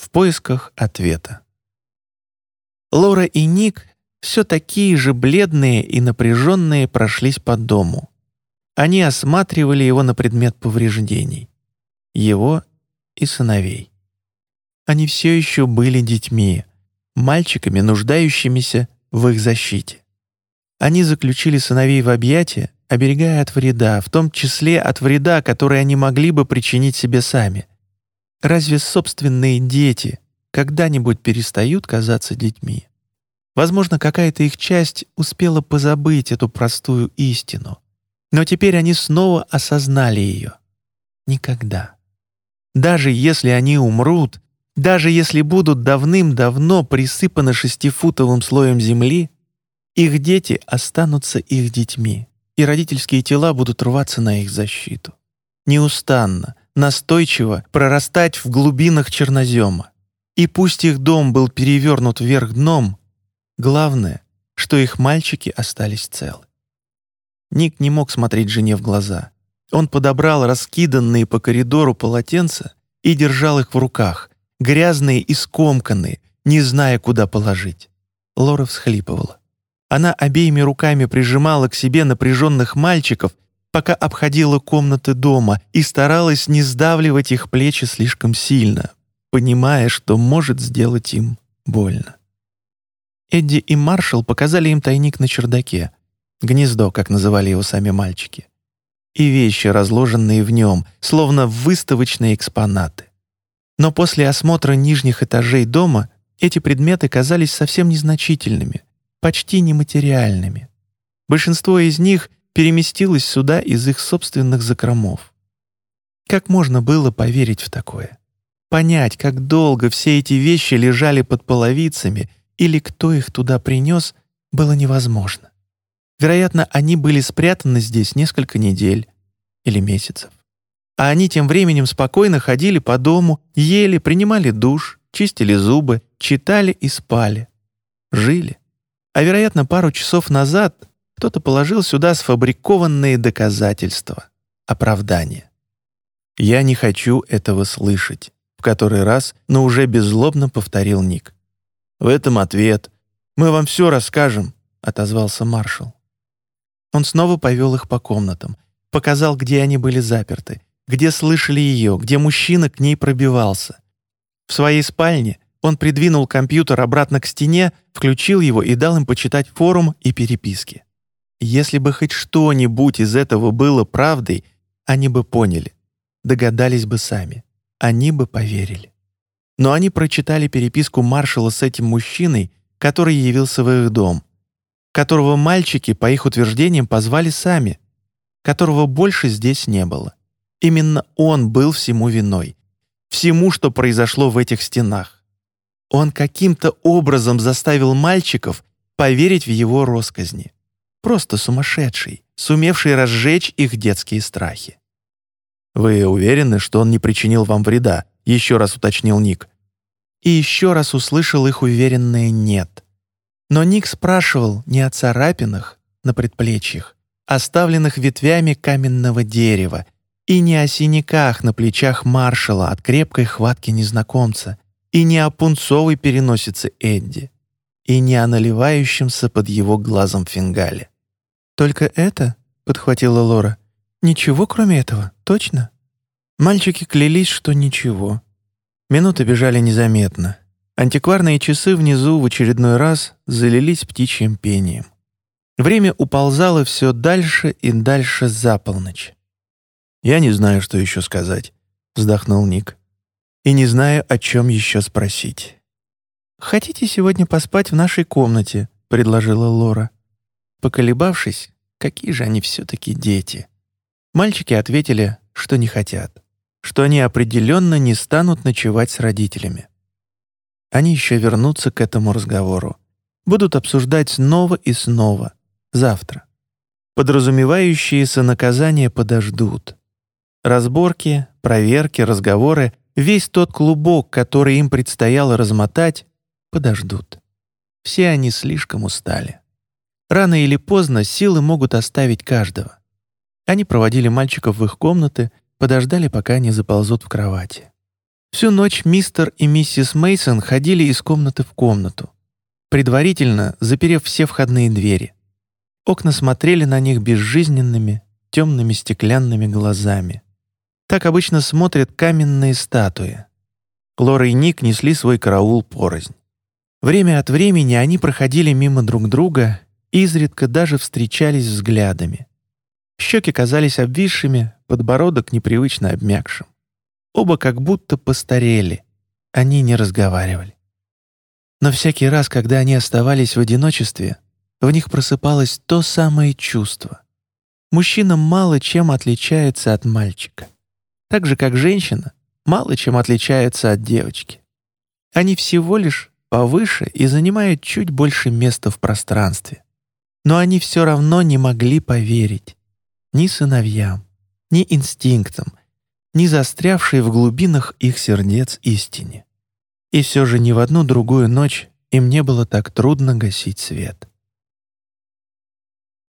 в поисках ответа. Лора и Ник, все такие же бледные и напряженные, прошлись по дому. Они осматривали его на предмет повреждений. Его и сыновей. Они все еще были детьми, мальчиками, нуждающимися в их защите. Они заключили сыновей в объятия, оберегая от вреда, в том числе от вреда, который они могли бы причинить себе сами. Разве собственные дети когда-нибудь перестают казаться детьми? Возможно, какая-то их часть успела позабыть эту простую истину, но теперь они снова осознали ее. Никогда. Даже если они умрут, даже если будут давным-давно присыпаны шестифутовым слоем земли, их дети останутся их детьми, и родительские тела будут рваться на их защиту. Неустанно, настойчиво прорастать в глубинах чернозема. И пусть их дом был перевернут вверх дном, главное, что их мальчики остались целы. Ник не мог смотреть жене в глаза. Он подобрал раскиданные по коридору полотенца и держал их в руках, грязные и скомканные, не зная, куда положить. Лора всхлипывала. Она обеими руками прижимала к себе напряженных мальчиков, пока обходила комнаты дома и старалась не сдавливать их плечи слишком сильно, понимая, что может сделать им больно. Эдди и Маршал показали им тайник на чердаке, гнездо, как называли его сами мальчики, и вещи, разложенные в нем, словно выставочные экспонаты. Но после осмотра нижних этажей дома эти предметы казались совсем незначительными — почти нематериальными. Большинство из них переместилось сюда из их собственных закромов. Как можно было поверить в такое? Понять, как долго все эти вещи лежали под половицами или кто их туда принес, было невозможно. Вероятно, они были спрятаны здесь несколько недель или месяцев. А они тем временем спокойно ходили по дому, ели, принимали душ, чистили зубы, читали и спали. Жили. А вероятно, пару часов назад кто-то положил сюда сфабрикованные доказательства, оправдания. «Я не хочу этого слышать», — в который раз, но уже беззлобно повторил Ник. «В этом ответ. Мы вам все расскажем», — отозвался маршал. Он снова повел их по комнатам, показал, где они были заперты, где слышали ее, где мужчина к ней пробивался. В своей спальне он придвинул компьютер обратно к стене, включил его и дал им почитать форум и переписки. Если бы хоть что-нибудь из этого было правдой, они бы поняли, догадались бы сами, они бы поверили. Но они прочитали переписку маршала с этим мужчиной, который явился в их дом, которого мальчики, по их утверждениям, позвали сами, которого больше здесь не было. Именно он был всему виной, всему, что произошло в этих стенах. Он каким-то образом заставил мальчиков поверить в его росказни. Просто сумасшедший, сумевший разжечь их детские страхи. «Вы уверены, что он не причинил вам вреда?» — еще раз уточнил Ник. И еще раз услышал их уверенное «нет». Но Ник спрашивал не о царапинах на предплечьях, оставленных ветвями каменного дерева, и не о синяках на плечах маршала от крепкой хватки незнакомца, и не о пунцовой переносице Эдди, и не о наливающемся под его глазом фингале. «Только это?» — подхватила Лора. «Ничего, кроме этого, точно?» Мальчики клялись, что ничего. Минуты бежали незаметно. Антикварные часы внизу в очередной раз залились птичьим пением. Время уползало все дальше и дальше за полночь. «Я не знаю, что еще сказать», — вздохнул Ник и не знаю, о чем еще спросить. «Хотите сегодня поспать в нашей комнате?» — предложила Лора. Поколебавшись, какие же они все-таки дети. Мальчики ответили, что не хотят, что они определенно не станут ночевать с родителями. Они еще вернутся к этому разговору, будут обсуждать снова и снова, завтра. Подразумевающиеся наказания подождут. Разборки, проверки, разговоры Весь тот клубок, который им предстояло размотать, подождут. Все они слишком устали. Рано или поздно силы могут оставить каждого. Они проводили мальчиков в их комнаты, подождали, пока они заползут в кровати. Всю ночь мистер и миссис Мейсон ходили из комнаты в комнату, предварительно заперев все входные двери. Окна смотрели на них безжизненными, темными стеклянными глазами. Так обычно смотрят каменные статуи. Лора и Ник несли свой караул порознь. Время от времени они проходили мимо друг друга, изредка даже встречались взглядами. Щеки казались обвисшими, подбородок непривычно обмякшим. Оба как будто постарели. Они не разговаривали. Но всякий раз, когда они оставались в одиночестве, в них просыпалось то самое чувство. Мужчина мало чем отличается от мальчика. Так же, как женщина мало чем отличается от девочки. Они всего лишь повыше и занимают чуть больше места в пространстве. Но они все равно не могли поверить ни сыновьям, ни инстинктам, ни застрявшей в глубинах их сердец истине. И все же ни в одну другую ночь им не было так трудно гасить свет.